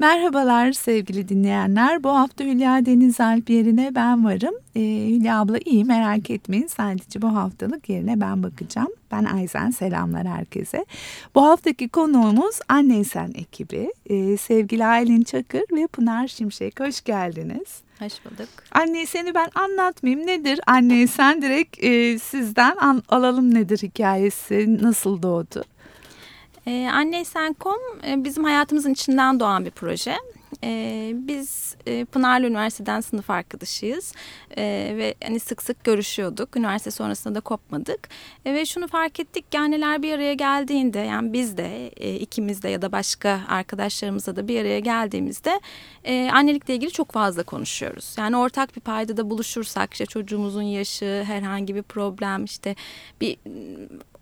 Merhabalar sevgili dinleyenler. Bu hafta Hülya Deniz Alp yerine ben varım. Ee, Hülya abla iyi merak etmeyin. Sadece bu haftalık yerine ben bakacağım. Ben Ayzen selamlar herkese. Bu haftaki konuğumuz Anneysen ekibi. Ee, sevgili Aylin Çakır ve Pınar Şimşek hoş geldiniz. Hoş bulduk. Anne seni ben anlatmayayım. Nedir anne sen direkt e, sizden an, alalım nedir hikayesi, nasıl doğdu? Ee, Anneysen.com e, bizim hayatımızın içinden doğan bir proje. Ee, biz e, Pınarlı Üniversiteden sınıf arkadaşıyız ee, ve hani sık sık görüşüyorduk. Üniversite sonrasında da kopmadık ve şunu fark ettik ki anneler bir araya geldiğinde yani biz de e, ikimiz de ya da başka arkadaşlarımızla da bir araya geldiğimizde annelikle ilgili çok fazla konuşuyoruz. Yani ortak bir paydada buluşursak işte çocuğumuzun yaşı, herhangi bir problem işte bir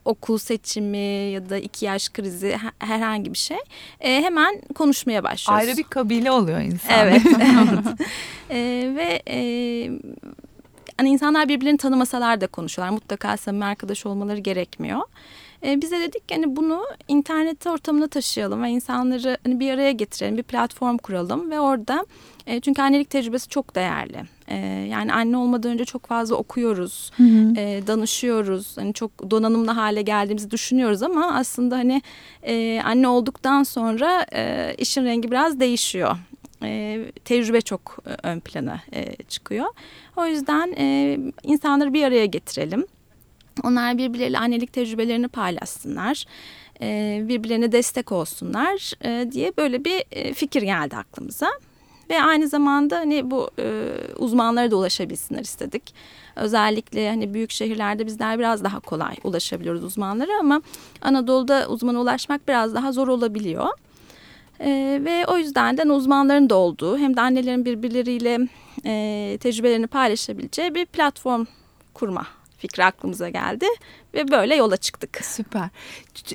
okul seçimi ya da iki yaş krizi herhangi bir şey e, hemen konuşmaya başlıyoruz. Ayrı bir kabile oluyor insan. Evet. evet. e, ve e, hani insanlar birbirlerini tanımasalar da konuşuyorlar. Mutlaka samimi arkadaş olmaları gerekmiyor. E, bize dedik ki hani bunu internet ortamına taşıyalım ve insanları hani bir araya getirelim, bir platform kuralım ve orada e, çünkü annelik tecrübesi çok değerli. E, yani anne olmadan önce çok fazla okuyoruz, hı hı. E, danışıyoruz. Hani çok donanımlı hale geldiğimizi düşünüyoruz ama aslında hani e, anne olduktan sonra e, işin rengi biraz değişiyor. E, tecrübe çok e, ön plana e, çıkıyor. O yüzden e, insanları bir araya getirelim. Onlar birbirleriyle annelik tecrübelerini paylaşsınlar. E, birbirlerine destek olsunlar e, diye böyle bir fikir geldi aklımıza. Ve aynı zamanda hani bu e, uzmanlara da ulaşabilsinler istedik. Özellikle hani büyük şehirlerde bizler biraz daha kolay ulaşabiliyoruz uzmanlara ama Anadolu'da uzmana ulaşmak biraz daha zor olabiliyor. E, ve o yüzden de hani uzmanların da olduğu hem de annelerin birbirleriyle e, tecrübelerini paylaşabileceği bir platform kurma fikri aklımıza geldi ve böyle yola çıktık. Süper.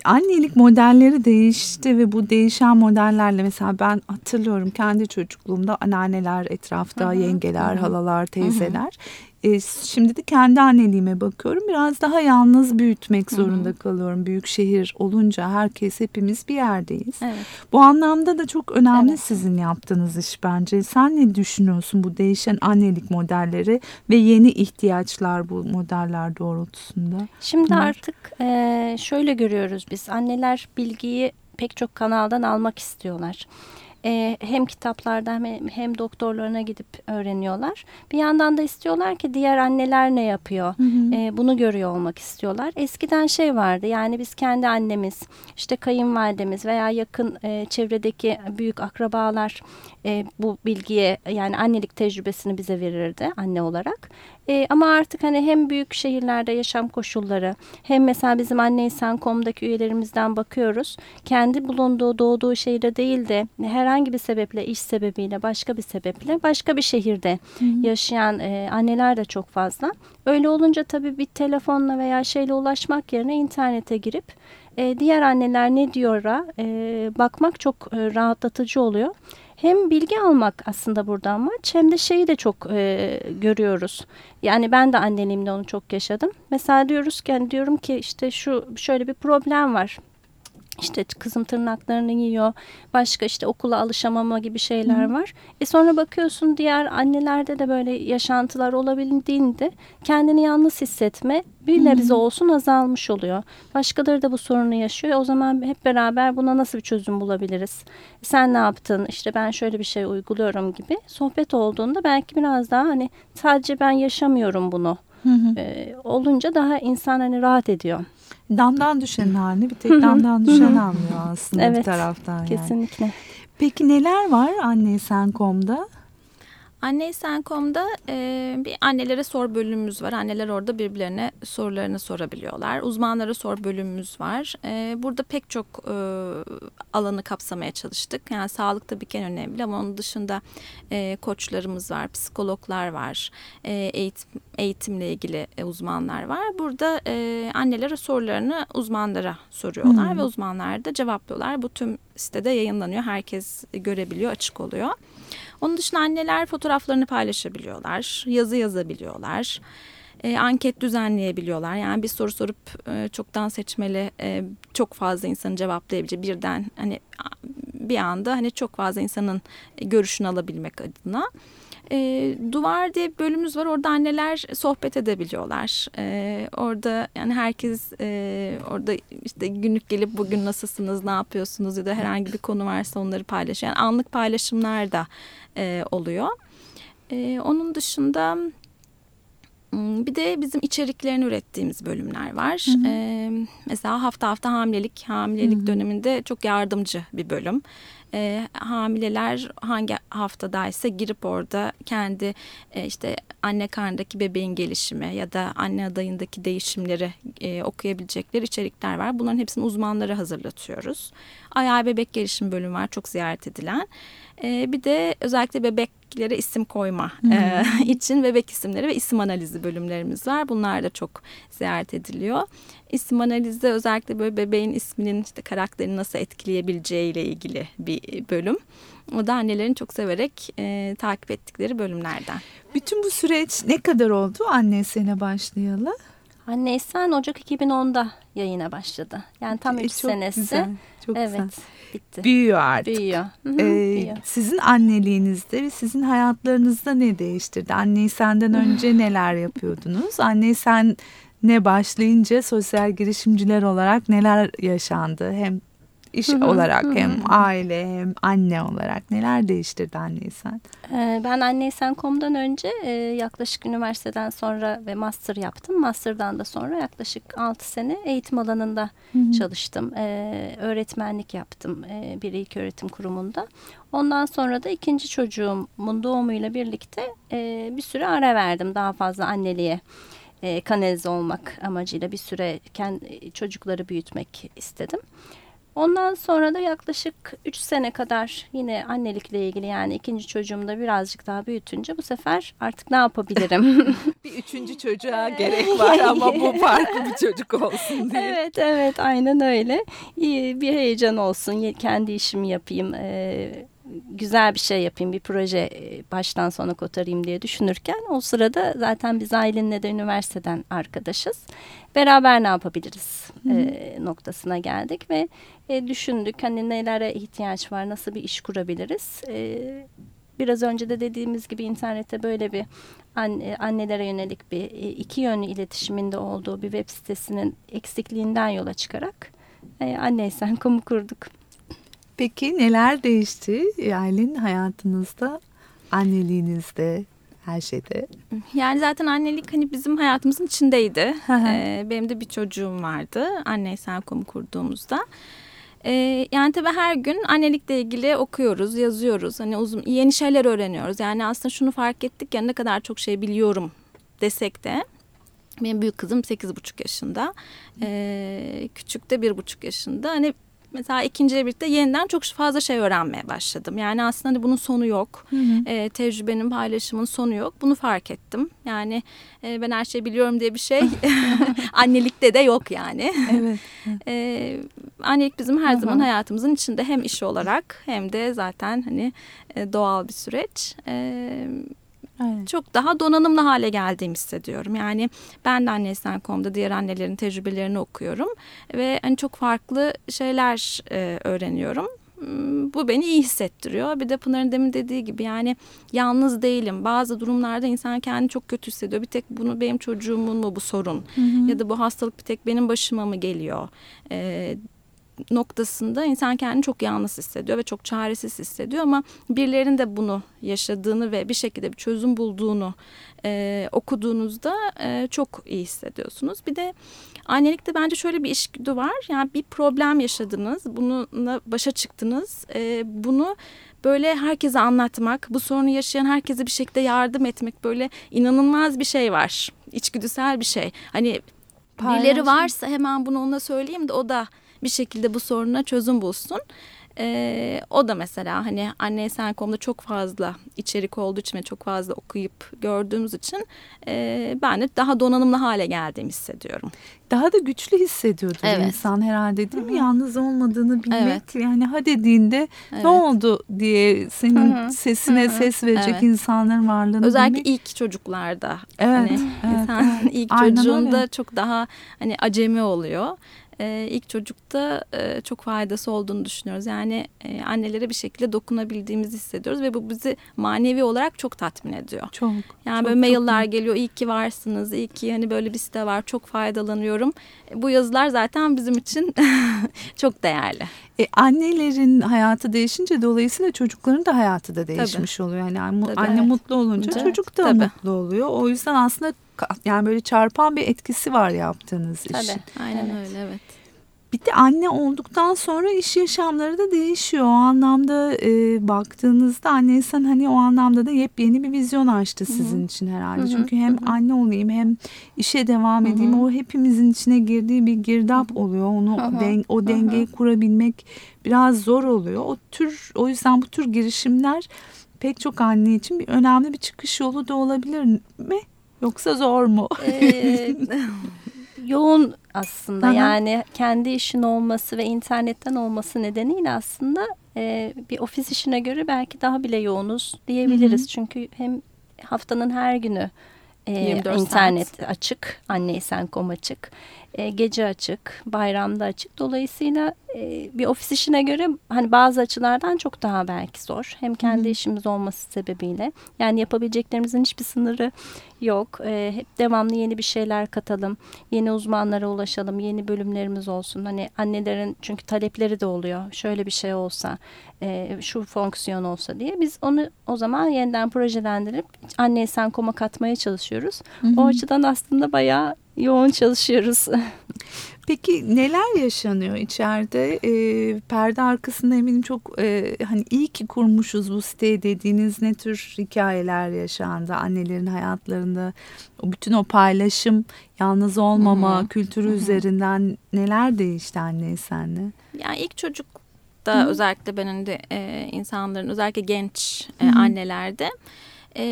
Annelik modelleri değişti ve bu değişen modellerle mesela ben hatırlıyorum kendi çocukluğumda anneanneler etrafta, Hı -hı. yengeler, Hı -hı. halalar, teyzeler. E, şimdi de kendi anneliğime bakıyorum. Biraz daha yalnız büyütmek zorunda Hı -hı. kalıyorum. Büyük şehir olunca herkes hepimiz bir yerdeyiz. Evet. Bu anlamda da çok önemli evet. sizin yaptığınız iş bence. Sen ne düşünüyorsun bu değişen annelik modelleri ve yeni ihtiyaçlar bu modeller doğrultusunda? Şimdi Bunlar... artık e, şöyle görüyoruz biz. Anneler bilgiyi pek çok kanaldan almak istiyorlar e, hem kitaplardan hem, hem doktorlarına gidip öğreniyorlar. Bir yandan da istiyorlar ki diğer anneler ne yapıyor? Hı hı. E, bunu görüyor olmak istiyorlar. Eskiden şey vardı yani biz kendi annemiz, işte kayınvalidemiz veya yakın e, çevredeki büyük akrabalar e, bu bilgiye yani annelik tecrübesini bize verirdi anne olarak. E, ama artık hani hem büyük şehirlerde yaşam koşulları hem mesela bizim anneysen.com'daki üyelerimizden bakıyoruz. Kendi bulunduğu doğduğu şehirde değil de herhangi bir sebeple iş sebebiyle başka bir sebeple başka bir şehirde Hı -hı. yaşayan e, anneler de çok fazla. Öyle olunca tabii bir telefonla veya şeyle ulaşmak yerine internete girip e, diğer anneler ne diyor'a e, bakmak çok e, rahatlatıcı oluyor hem bilgi almak aslında burada amaç hem de şeyi de çok e, görüyoruz. Yani ben de anneliğimde onu çok yaşadım. Mesela diyoruz ki yani diyorum ki işte şu şöyle bir problem var. İşte kızım tırnaklarını yiyor. Başka işte okula alışamama gibi şeyler Hı. var. E sonra bakıyorsun diğer annelerde de böyle yaşantılar olabildiğinde kendini yalnız hissetme bir nebze olsun azalmış oluyor. Başkaları da bu sorunu yaşıyor. O zaman hep beraber buna nasıl bir çözüm bulabiliriz? Sen ne yaptın? İşte ben şöyle bir şey uyguluyorum gibi. Sohbet olduğunda belki biraz daha hani sadece ben yaşamıyorum bunu. Hı hı. E, olunca daha insan hani rahat ediyor damdan düşen halini bir tek damdan düşen anlıyor aslında evet, bir taraftan yani. Kesinlikle. Peki neler var Anne Sen.com'da? Anneysen.com'da e, bir annelere sor bölümümüz var. Anneler orada birbirlerine sorularını sorabiliyorlar. Uzmanlara sor bölümümüz var. E, burada pek çok e, alanı kapsamaya çalıştık. Yani sağlık tabii ki en önemli ama onun dışında e, koçlarımız var, psikologlar var, e, eğitim, eğitimle ilgili uzmanlar var. Burada e, annelere sorularını uzmanlara soruyorlar hmm. ve uzmanlar da cevaplıyorlar. Bu tüm sitede yayınlanıyor. Herkes görebiliyor, açık oluyor. Onun dışında anneler fotoğraflarını paylaşabiliyorlar, yazı yazabiliyorlar. E, anket düzenleyebiliyorlar. Yani bir soru sorup e, çoktan seçmeli e, çok fazla insanı cevaplayabileceği birden hani bir anda hani çok fazla insanın görüşünü alabilmek adına. E, duvar diye bir bölümümüz var. Orada anneler sohbet edebiliyorlar. E, orada yani herkes e, orada işte günlük gelip bugün nasılsınız, ne yapıyorsunuz ya da herhangi bir konu varsa onları paylaşıyor. Yani anlık paylaşımlar da e, oluyor. E, onun dışında Hmm, bir de bizim içeriklerini ürettiğimiz bölümler var. Hı hı. Ee, mesela hafta hafta hamilelik, hamilelik hı hı. döneminde çok yardımcı bir bölüm. Ee, hamileler hangi haftadaysa girip orada kendi e, işte anne karnındaki bebeğin gelişimi ya da anne adayındaki değişimleri e, okuyabilecekleri içerikler var. Bunların hepsini uzmanları hazırlatıyoruz. Ayağı bebek gelişim bölümü var çok ziyaret edilen. E, bir de özellikle bebeklere isim koyma e, için bebek isimleri ve isim analizi bölümlerimiz var. Bunlar da çok ziyaret ediliyor. İsim analizde özellikle böyle bebeğin isminin işte karakterini nasıl etkileyebileceği ile ilgili bir bölüm. O da annelerin çok severek e, takip ettikleri bölümlerden. Bütün bu süreç ne kadar oldu annesine başlayalı? Anne Esen Ocak 2010'da yayına başladı. Yani tam 3 e, senesi. Güzel, çok evet. Güzel bitti. Büyüyor artık. Büyüyor. Hı -hı, ee, büyüyor. Sizin anneliğinizde ve sizin hayatlarınızda ne değiştirdi? Anneyi senden önce neler yapıyordunuz? Anneyi sen ne başlayınca sosyal girişimciler olarak neler yaşandı? Hem iş hı hı, olarak hı. hem aile hem anne olarak neler değiştirdi Anneysen? Ee, ben Anneysen.com'dan önce e, yaklaşık üniversiteden sonra ve master yaptım. Master'dan da sonra yaklaşık 6 sene eğitim alanında hı hı. çalıştım. Ee, öğretmenlik yaptım e, bir ilk öğretim kurumunda. Ondan sonra da ikinci çocuğumun doğumuyla birlikte e, bir süre ara verdim daha fazla anneliğe e, kanalize olmak amacıyla bir süre kendi çocukları büyütmek istedim. Ondan sonra da yaklaşık 3 sene kadar yine annelikle ilgili yani ikinci çocuğumda birazcık daha büyütünce bu sefer artık ne yapabilirim? bir üçüncü çocuğa gerek var ama bu farklı bir çocuk olsun diye. Evet evet aynen öyle. İyi, bir heyecan olsun kendi işimi yapayım. Ee, güzel bir şey yapayım, bir proje e, baştan sona kotarayım diye düşünürken o sırada zaten biz Aylin'le de üniversiteden arkadaşız. Beraber ne yapabiliriz e, noktasına geldik ve e, düşündük hani nelere ihtiyaç var, nasıl bir iş kurabiliriz. E, biraz önce de dediğimiz gibi internette böyle bir anne, annelere yönelik bir e, iki yönlü iletişiminde olduğu bir web sitesinin eksikliğinden yola çıkarak e, anneysen komu kurduk. Peki neler değişti Yaylin hayatınızda, anneliğinizde, her şeyde? Yani zaten annelik hani bizim hayatımızın içindeydi. ee, benim de bir çocuğum vardı anneysel.com'u kurduğumuzda. Ee, yani tabii her gün annelikle ilgili okuyoruz, yazıyoruz. Hani uzun yeni şeyler öğreniyoruz. Yani aslında şunu fark ettik ya ne kadar çok şey biliyorum desek de benim büyük kızım sekiz buçuk yaşında. Ee, küçük de bir buçuk yaşında. Hani mesela ikinciyle birlikte yeniden çok fazla şey öğrenmeye başladım. Yani aslında hani bunun sonu yok. Hı hı. E, tecrübenin paylaşımın sonu yok. Bunu fark ettim. Yani e, ben her şeyi biliyorum diye bir şey annelikte de yok yani. Evet. e, annelik bizim her hı hı. zaman hayatımızın içinde hem iş olarak hem de zaten hani e, doğal bir süreç. E, Evet. Çok daha donanımlı hale geldiğimi hissediyorum. Yani ben de annesen.com'da diğer annelerin tecrübelerini okuyorum ve hani çok farklı şeyler e, öğreniyorum hmm, bu beni iyi hissettiriyor. Bir de Pınar'ın demin dediği gibi yani yalnız değilim. Bazı durumlarda insan kendini çok kötü hissediyor. Bir tek bunu benim çocuğumun mu bu sorun? Hı hı. Ya da bu hastalık bir tek benim başıma mı geliyor? Ee, noktasında insan kendini çok yalnız hissediyor ve çok çaresiz hissediyor ama birilerinin de bunu yaşadığını ve bir şekilde bir çözüm bulduğunu e, okuduğunuzda e, çok iyi hissediyorsunuz. Bir de annelikte bence şöyle bir işgüdü var. Yani bir problem yaşadınız, bununla başa çıktınız. E, bunu böyle herkese anlatmak, bu sorunu yaşayan herkese bir şekilde yardım etmek böyle inanılmaz bir şey var. İçgüdüsel bir şey. Hani birileri varsa hemen bunu ona söyleyeyim de o da bir şekilde bu soruna çözüm bulsun. Ee, o da mesela hani anne Esenkom'da çok fazla içerik olduğu için ve çok fazla okuyup gördüğümüz için e, ben de daha donanımlı hale geldiğimi hissediyorum. Daha da güçlü hissediyordu evet. insan herhalde değil mi? Hı -hı. Yalnız olmadığını bilmek evet. yani ha dediğinde evet. ne oldu diye senin Hı -hı. sesine Hı -hı. ses verecek evet. insanların varlığını Özellikle bilmek. ilk çocuklarda. Evet. Hani evet. insan evet. ilk Aynen çocuğunda öyle. çok daha hani acemi oluyor. E, ilk çocukta e, çok faydası olduğunu düşünüyoruz. Yani e, annelere bir şekilde dokunabildiğimizi hissediyoruz ve bu bizi manevi olarak çok tatmin ediyor. Çok. Yani çok, böyle mailler geliyor iyi ki varsınız, iyi ki hani böyle bir site var çok faydalanıyorum. E, bu yazılar zaten bizim için çok değerli. E, annelerin hayatı değişince dolayısıyla çocukların da hayatı da değişmiş Tabii. oluyor. Yani Tabii, anne evet. mutlu olunca evet. çocuk da Tabii. mutlu oluyor. O yüzden aslında yani böyle çarpan bir etkisi var yaptığınız Tabii. işin. Aynen evet. öyle evet. Bir de anne olduktan sonra iş yaşamları da değişiyor. O anlamda e, baktığınızda anne sen hani o anlamda da yepyeni bir vizyon açtı sizin Hı -hı. için herhalde. Hı -hı. Çünkü hem Hı -hı. anne olayım hem işe devam edeyim. Hı -hı. O hepimizin içine girdiği bir girdap oluyor. Onu Hı -hı. Den o dengeyi Hı -hı. kurabilmek biraz zor oluyor. O tür o yüzden bu tür girişimler pek çok anne için bir önemli bir çıkış yolu da olabilir mi? Yoksa zor mu? Ee, yoğun aslında Aha. yani kendi işin olması ve internetten olması nedeniyle aslında e, bir ofis işine göre belki daha bile yoğunuz diyebiliriz. Hı hı. Çünkü hem haftanın her günü e, internet saat. açık, anneysen.com açık, e, gece açık, bayramda açık. Dolayısıyla e, bir ofis işine göre hani bazı açılardan çok daha belki zor. Hem kendi -hı. işimiz olması sebebiyle. Yani yapabileceklerimizin hiçbir sınırı yok. E, hep devamlı yeni bir şeyler katalım, yeni uzmanlara ulaşalım, yeni bölümlerimiz olsun. Hani annelerin çünkü talepleri de oluyor. Şöyle bir şey olsa, e, şu fonksiyon olsa diye. Biz onu o zaman yeniden projelendirip anne sen koma katmaya çalışıyoruz. -hı. O açıdan aslında bayağı yoğun çalışıyoruz. Peki neler yaşanıyor içeride? E, perde arkasında eminim çok e, hani iyi ki kurmuşuz bu siteyi dediğiniz ne tür hikayeler yaşandı annelerin hayatlarında? O bütün o paylaşım, yalnız olmama Hı -hı. kültürü Hı -hı. üzerinden neler değişti anne senle? Yani ilk çocuk da Hı -hı. özellikle benim de e, insanların özellikle genç e, annelerde e,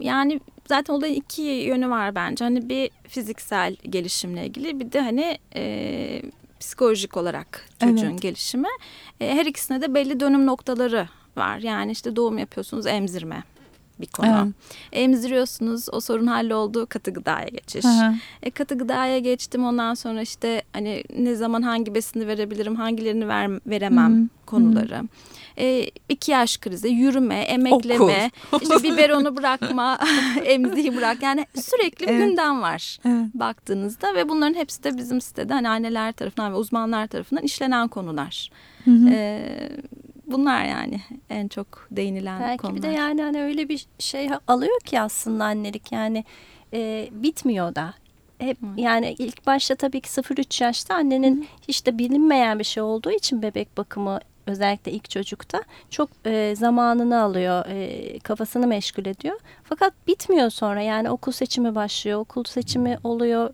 yani zaten olayın iki yönü var bence. Hani bir fiziksel gelişimle ilgili bir de hani e, psikolojik olarak çocuğun evet. gelişimi. E, her ikisine de belli dönüm noktaları var. Yani işte doğum yapıyorsunuz emzirme bir konu. Evet. Emziriyorsunuz o sorun halloldu katı gıdaya geçiş. Hı hı. E, katı gıdaya geçtim ondan sonra işte hani ne zaman hangi besini verebilirim hangilerini ver, veremem hı hı. konuları. Hı e, iki yaş krizi, yürüme, emekleme, Okul. işte biberonu bırakma, emziği bırak. Yani sürekli bir evet. gündem var evet. baktığınızda ve bunların hepsi de bizim sitede hani anneler tarafından ve uzmanlar tarafından işlenen konular. Hı hı. E, bunlar yani en çok değinilen Belki konular. Belki bir de yani hani öyle bir şey alıyor ki aslında annelik yani e, bitmiyor da hep Hı. yani ilk başta tabii ki 0-3 yaşta annenin Hı. hiç de bilinmeyen bir şey olduğu için bebek bakımı özellikle ilk çocukta çok e, zamanını alıyor, e, kafasını meşgul ediyor. Fakat bitmiyor sonra yani okul seçimi başlıyor, okul seçimi oluyor,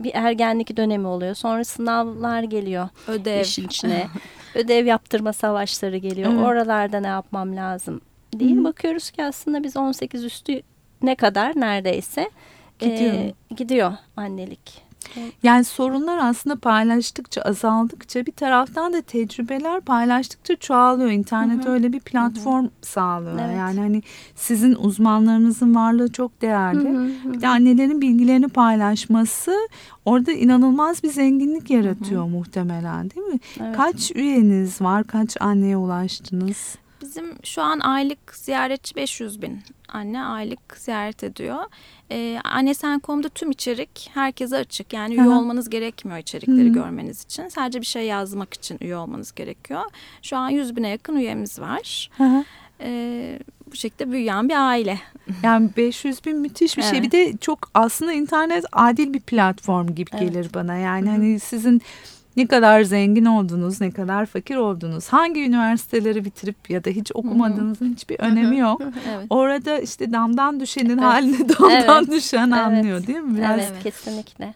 bir ergenlik dönemi oluyor. Sonra sınavlar geliyor Ödev. işin içine. Ödev yaptırma savaşları geliyor. Evet. Oralarda ne yapmam lazım değil. Hı. Bakıyoruz ki aslında biz 18 üstü ne kadar neredeyse gidiyor, e, gidiyor annelik. Yani sorunlar aslında paylaştıkça azaldıkça bir taraftan da tecrübeler paylaştıkça çoğalıyor. İnternet Hı -hı. öyle bir platform Hı -hı. sağlıyor. Evet. Yani hani sizin uzmanlarınızın varlığı çok değerli. Hı -hı. Bir de annelerin bilgilerini paylaşması orada inanılmaz bir zenginlik yaratıyor Hı -hı. muhtemelen değil mi? Evet. Kaç üyeniz var? Kaç anneye ulaştınız? Bizim şu an aylık ziyaretçi 500 bin anne aylık ziyaret ediyor. Ee, Annesen.com'da tüm içerik herkese açık. Yani üye olmanız gerekmiyor içerikleri Hı görmeniz için. Sadece bir şey yazmak için üye olmanız gerekiyor. Şu an 100 bine yakın üyemiz var. Ee, bu şekilde büyüyen bir aile. Yani 500 bin müthiş bir şey. evet. şey. Bir de çok aslında internet adil bir platform gibi evet. gelir bana. Yani Hı -hı. hani sizin ne kadar zengin oldunuz, ne kadar fakir oldunuz, hangi üniversiteleri bitirip ya da hiç okumadığınızın hiçbir önemi yok. evet. Orada işte damdan düşenin evet. halini damdan evet. düşen evet. anlıyor değil mi? Biraz... Evet, kesinlikle.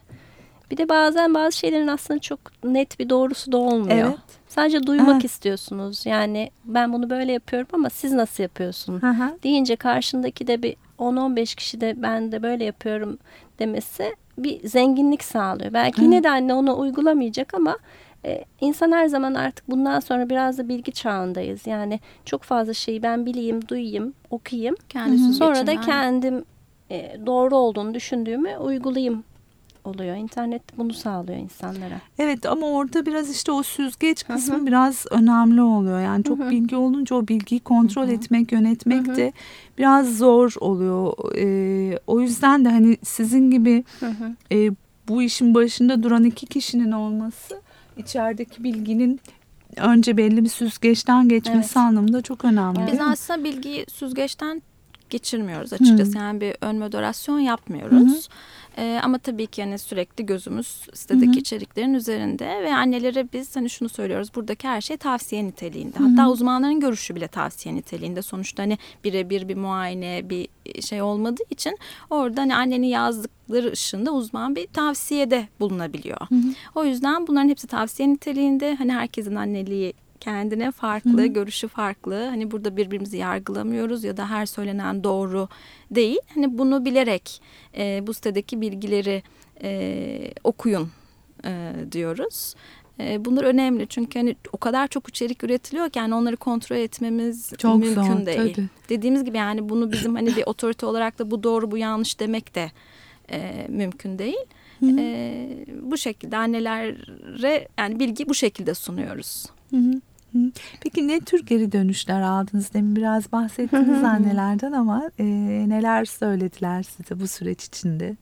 Bir de bazen bazı şeylerin aslında çok net bir doğrusu da olmuyor. Evet. Sadece duymak evet. istiyorsunuz. Yani ben bunu böyle yapıyorum ama siz nasıl yapıyorsun? Hı Deyince karşındaki de bir 10-15 kişi de ben de böyle yapıyorum demesi bir zenginlik sağlıyor. Belki yine de anne onu uygulamayacak ama e, insan her zaman artık bundan sonra biraz da bilgi çağındayız. Yani çok fazla şeyi ben bileyim, duyayım, okuyayım. Kendi sonra da kendim e, doğru olduğunu düşündüğümü uygulayayım oluyor. İnternet bunu sağlıyor insanlara. Evet ama orada biraz işte o süzgeç kısmı Hı -hı. biraz önemli oluyor. Yani çok Hı -hı. bilgi olunca o bilgiyi kontrol Hı -hı. etmek, yönetmek Hı -hı. de biraz zor oluyor. Ee, o yüzden de hani sizin gibi Hı -hı. E, bu işin başında duran iki kişinin olması içerideki bilginin önce belli bir süzgeçten geçmesi evet. anlamında çok önemli. Biz aslında bilgiyi süzgeçten geçirmiyoruz açıkçası. Hı. Yani bir ön moderasyon yapmıyoruz. Hı. E, ama tabii ki yani sürekli gözümüz sitedeki Hı -hı. içeriklerin üzerinde ve annelere biz hani şunu söylüyoruz buradaki her şey tavsiye niteliğinde. Hatta uzmanların görüşü bile tavsiye niteliğinde. Sonuçta hani birebir bir muayene bir şey olmadığı için orada hani annenin yazdıkları ışığında uzman bir tavsiyede bulunabiliyor. Hı -hı. O yüzden bunların hepsi tavsiye niteliğinde. Hani herkesin anneliği kendine farklı, Hı-hı. görüşü farklı. Hani burada birbirimizi yargılamıyoruz ya da her söylenen doğru değil. Hani bunu bilerek e, bu sitedeki bilgileri e, okuyun e, diyoruz. E, bunlar önemli çünkü hani o kadar çok içerik üretiliyor ki yani onları kontrol etmemiz çok mümkün zor, değil. Tabii. Dediğimiz gibi yani bunu bizim hani bir otorite olarak da bu doğru bu yanlış demek de e, mümkün değil. Hı hı. E, bu şekilde annelere yani bilgi bu şekilde sunuyoruz. Hı hı. Peki ne tür geri dönüşler aldınız? Demin biraz bahsettiniz annelerden ama e, neler söylediler size bu süreç içinde?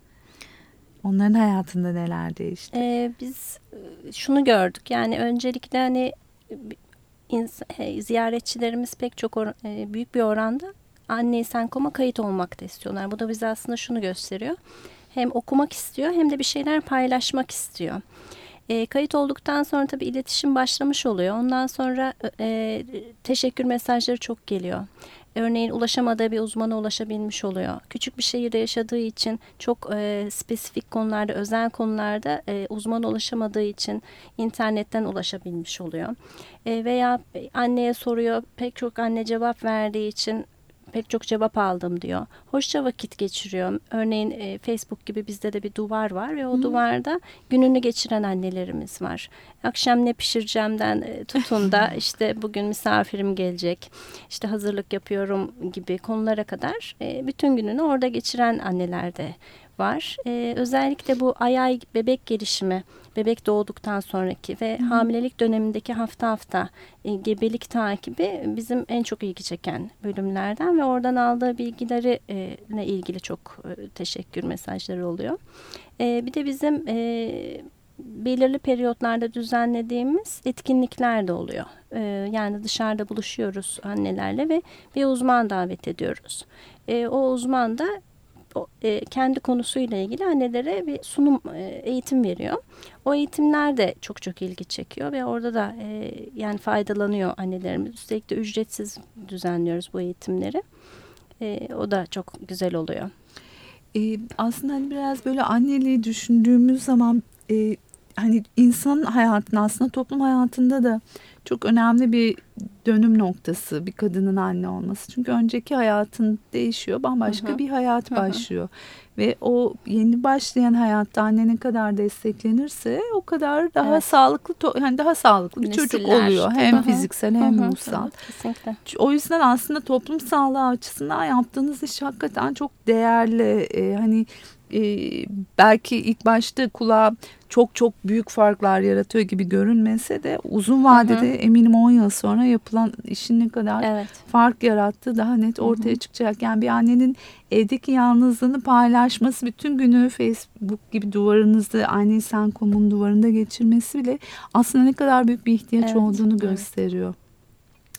Onların hayatında neler değişti? Ee, biz e, şunu gördük yani öncelikle hani ziyaretçilerimiz pek çok e, büyük bir oranda anne Senkom'a kayıt olmak da istiyorlar. Bu da bize aslında şunu gösteriyor. Hem okumak istiyor hem de bir şeyler paylaşmak istiyor. E, kayıt olduktan sonra tabii iletişim başlamış oluyor. Ondan sonra e, teşekkür mesajları çok geliyor. Örneğin ulaşamadığı bir uzmana ulaşabilmiş oluyor. Küçük bir şehirde yaşadığı için çok e, spesifik konularda, özel konularda e, uzman ulaşamadığı için internetten ulaşabilmiş oluyor. E, veya anneye soruyor, pek çok anne cevap verdiği için pek çok cevap aldım diyor. Hoşça vakit geçiriyor. Örneğin e, Facebook gibi bizde de bir duvar var ve o Hı. duvarda gününü geçiren annelerimiz var. Akşam ne pişireceğimden e, tutun da işte bugün misafirim gelecek, işte hazırlık yapıyorum gibi konulara kadar e, bütün gününü orada geçiren anneler de var. Ee, özellikle bu ay ay bebek gelişimi, bebek doğduktan sonraki ve Hı. hamilelik dönemindeki hafta hafta e, gebelik takibi bizim en çok ilgi çeken bölümlerden ve oradan aldığı bilgileri e, ne ilgili çok e, teşekkür mesajları oluyor. E, bir de bizim e, belirli periyotlarda düzenlediğimiz etkinlikler de oluyor. E, yani dışarıda buluşuyoruz annelerle ve bir uzman davet ediyoruz. E, o uzman da e, kendi konusuyla ilgili annelere bir sunum e, eğitim veriyor. O eğitimler de çok çok ilgi çekiyor ve orada da e, yani faydalanıyor annelerimiz. Üstelik de ücretsiz düzenliyoruz bu eğitimleri. O da çok güzel oluyor. Aslında hani biraz böyle anneliği düşündüğümüz zaman hani insan hayatında aslında toplum hayatında da çok önemli bir dönüm noktası bir kadının anne olması. Çünkü önceki hayatın değişiyor, bambaşka hı hı. bir hayat başlıyor. Hı hı. Ve o yeni başlayan hayatta anne ne kadar desteklenirse o kadar daha evet. sağlıklı yani daha sağlıklı bir Nesiller. çocuk oluyor. Hem hı hı. fiziksel hem hı hı. ruhsal. Kesinlikle. O yüzden aslında toplum sağlığı açısından yaptığınız iş hakikaten çok değerli. Ee, hani e, belki ilk başta kulağa çok çok büyük farklar yaratıyor gibi görünmese de uzun vadede hı hı. eminim 10 yıl sonra yapılan işin ne kadar evet. fark yarattığı daha net ortaya hı hı. çıkacak. Yani bir annenin evdeki yalnızlığını paylaşması bütün günü Facebook gibi duvarınızda anne sen komun duvarında geçirmesi bile aslında ne kadar büyük bir ihtiyaç evet. olduğunu evet.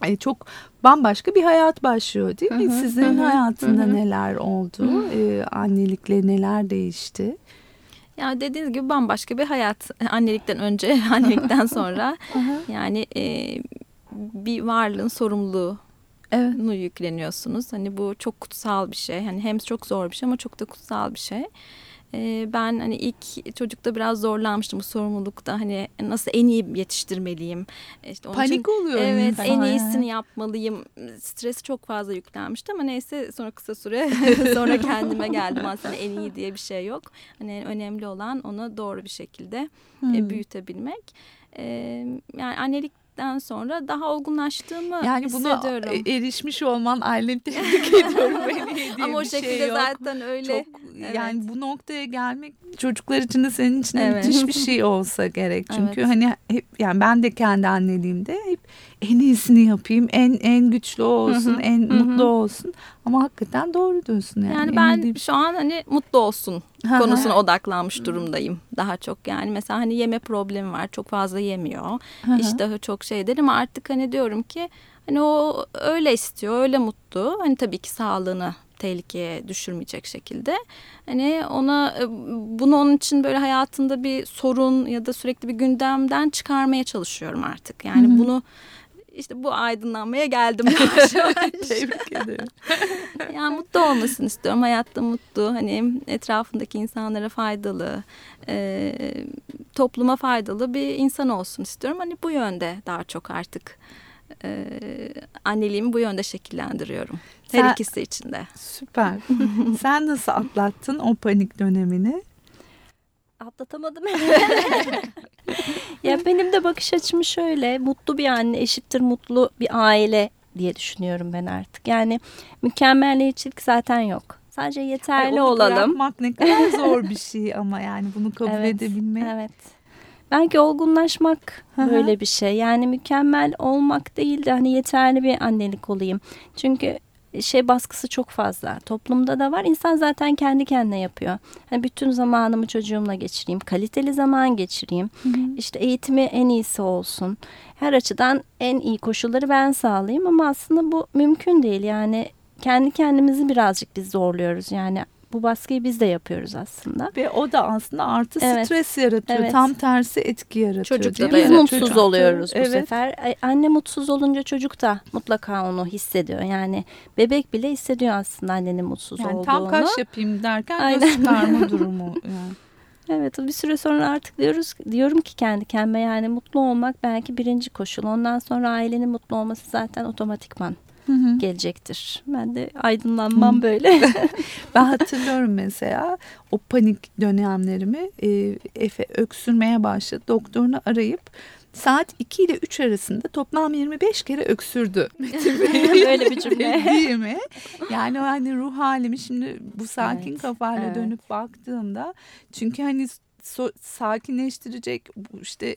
E, çok bambaşka bir hayat başlıyor değil mi? Hı hı, Sizin hı, hayatında hı. neler oldu? Hı. E, annelikle neler değişti? Ya dediğiniz gibi bambaşka bir hayat. Annelikten önce, annelikten sonra. yani e, bir varlığın sorumluluğu evet. yükleniyorsunuz. Hani bu çok kutsal bir şey. Hani hem çok zor bir şey ama çok da kutsal bir şey. Ee, ben hani ilk çocukta biraz zorlanmıştım bu sorumlulukta hani nasıl en iyi yetiştirmeliyim. İşte Panik için, oluyor. Evet en iyisini yapmalıyım. Stres çok fazla yüklenmişti ama neyse sonra kısa süre sonra kendime geldim aslında en iyi diye bir şey yok. Hani önemli olan onu doğru bir şekilde e, hmm. büyütebilmek. Ee, yani annelik verdikten sonra daha olgunlaştığımı yani hissediyorum. Yani buna erişmiş olman aileni tebrik ediyorum. Ama o şey şekilde yok. zaten öyle. Çok, evet. Yani bu noktaya gelmek çocuklar için de senin için evet. müthiş bir şey olsa gerek. Çünkü evet. hani hep yani ben de kendi anneliğimde hep en iyisini yapayım, en en güçlü olsun, Hı-hı. en Hı-hı. mutlu olsun. Ama hakikaten doğru diyorsun yani. Yani ben şu an hani mutlu olsun konusuna odaklanmış durumdayım daha çok yani mesela hani yeme problemi var çok fazla yemiyor işte çok şeydir ama artık hani diyorum ki hani o öyle istiyor öyle mutlu hani tabii ki sağlığını tehlikeye düşürmeyecek şekilde hani ona bunu onun için böyle hayatında bir sorun ya da sürekli bir gündemden çıkarmaya çalışıyorum artık yani Hı-hı. bunu işte bu aydınlanmaya geldim yavaş yavaş. Tebrik ederim. yani mutlu olmasını istiyorum. Hayatta mutlu, hani etrafındaki insanlara faydalı, e, topluma faydalı bir insan olsun istiyorum. Hani bu yönde daha çok artık e, anneliğimi bu yönde şekillendiriyorum. Her Sen, ikisi içinde. Süper. Sen nasıl atlattın o panik dönemini? Atlatamadım. ya benim de bakış açım şöyle mutlu bir anne eşittir mutlu bir aile diye düşünüyorum ben artık. Yani mükemmelliyetçilik zaten yok. Sadece yeterli Ay, olalım. Bırakmak ne kadar zor bir şey ama yani bunu kabul evet, edebilmek. Evet. Belki olgunlaşmak böyle bir şey. Yani mükemmel olmak değil de hani yeterli bir annelik olayım. Çünkü şey baskısı çok fazla. Toplumda da var. İnsan zaten kendi kendine yapıyor. Hani bütün zamanımı çocuğumla geçireyim. Kaliteli zaman geçireyim. Hı hı. İşte eğitimi en iyisi olsun. Her açıdan en iyi koşulları ben sağlayayım ama aslında bu mümkün değil. Yani kendi kendimizi birazcık biz zorluyoruz. Yani bu baskıyı biz de yapıyoruz aslında. Ve o da aslında artı evet. stres yaratıyor. Evet. Tam tersi etki yaratıyor. Çocukta da Biz mutsuz çocuk. oluyoruz bu evet. sefer. Anne mutsuz olunca çocuk da mutlaka onu hissediyor. Yani bebek bile hissediyor aslında annenin mutsuz yani olduğunu. Tam kaş yapayım derken Aynen. göz çıkarma durumu. Yani. Evet bir süre sonra artık diyoruz diyorum ki kendi kendime yani mutlu olmak belki birinci koşul. Ondan sonra ailenin mutlu olması zaten otomatikman hı hı. gelecektir. Ben de aydınlanmam hı. böyle. ben hatırlıyorum mesela o panik dönemlerimi e, Efe öksürmeye başladı. Doktorunu arayıp saat 2 ile 3 arasında toplam 25 kere öksürdü. Böyle bir cümle. Değil mi? Yani hani ruh halimi şimdi bu sakin evet, kafayla evet. dönüp baktığımda çünkü hani so sakinleştirecek işte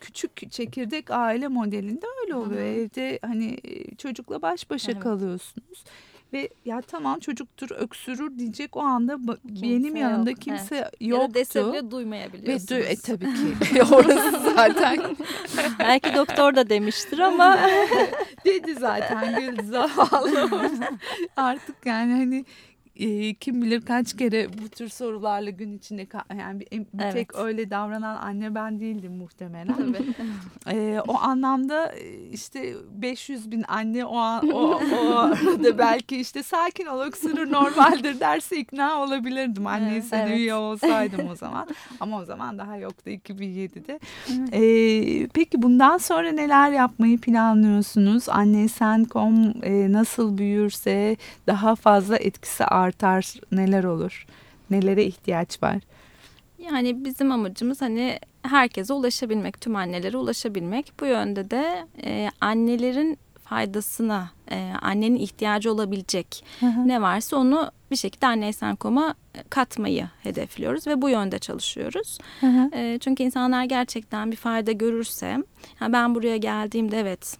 küçük çekirdek aile modelinde öyle oluyor. Hı. Evde hani çocukla baş başa evet. kalıyorsunuz. Ve ya tamam çocuktur öksürür diyecek o anda kimse benim yanımda yok. kimse evet. yoktu. Ya dese bile duymayabiliyorsunuz. Ve du e, tabii ki orası zaten. Belki doktor da demiştir ama. Dedi zaten gül zavallı. Artık yani hani e, kim bilir kaç kere bu tür sorularla gün içinde yani bir, bir evet. tek öyle davranan anne ben değildim muhtemelen. e, o anlamda işte 500 bin anne o an, o, o arada belki işte sakin ol öksürür normaldir derse ikna olabilirdim. Anne evet, evet. üye olsaydım o zaman. Ama o zaman daha yoktu 2007'de. e, peki bundan sonra neler yapmayı planlıyorsunuz? Anne Sen.com e, nasıl büyürse daha fazla etkisi artar artar neler olur? Nelere ihtiyaç var? Yani bizim amacımız hani herkese ulaşabilmek, tüm annelere ulaşabilmek. Bu yönde de e, annelerin faydasına, e, annenin ihtiyacı olabilecek hı hı. ne varsa onu bir şekilde Anneysen.com'a katmayı hedefliyoruz ve bu yönde çalışıyoruz. Hı hı. E, çünkü insanlar gerçekten bir fayda görürse, yani ben buraya geldiğimde evet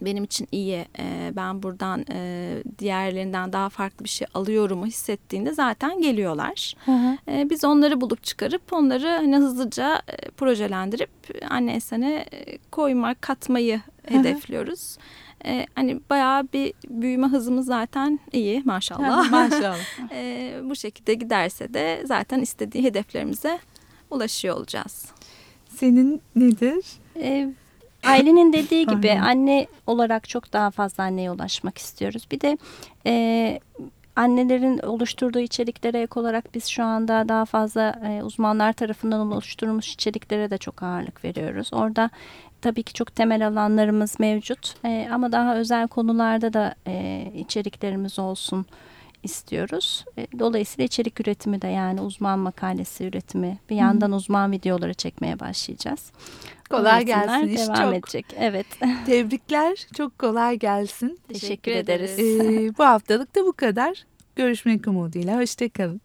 benim için iyi e, ben buradan e, diğerlerinden daha farklı bir şey alıyorum hissettiğinde zaten geliyorlar. Hı hı. E, biz onları bulup çıkarıp onları hani hızlıca e, projelendirip anne esene koymak katmayı hı hı. hedefliyoruz. E, hani bayağı bir büyüme hızımız zaten iyi maşallah. maşallah. e, bu şekilde giderse de zaten istediği hedeflerimize ulaşıyor olacağız. Senin nedir? Evet Ailenin dediği gibi anne olarak çok daha fazla anneye ulaşmak istiyoruz. Bir de e, annelerin oluşturduğu içeriklere ek olarak biz şu anda daha fazla e, uzmanlar tarafından oluşturulmuş içeriklere de çok ağırlık veriyoruz. Orada tabii ki çok temel alanlarımız mevcut e, ama daha özel konularda da e, içeriklerimiz olsun istiyoruz. E, dolayısıyla içerik üretimi de yani uzman makalesi üretimi bir yandan uzman videoları çekmeye başlayacağız. Kolay gelsin. İş devam çok. edecek. Evet. Tebrikler. Çok kolay gelsin. Teşekkür, Teşekkür ederiz. Ee, bu haftalık da bu kadar. Görüşmek umuduyla. Hoşçakalın.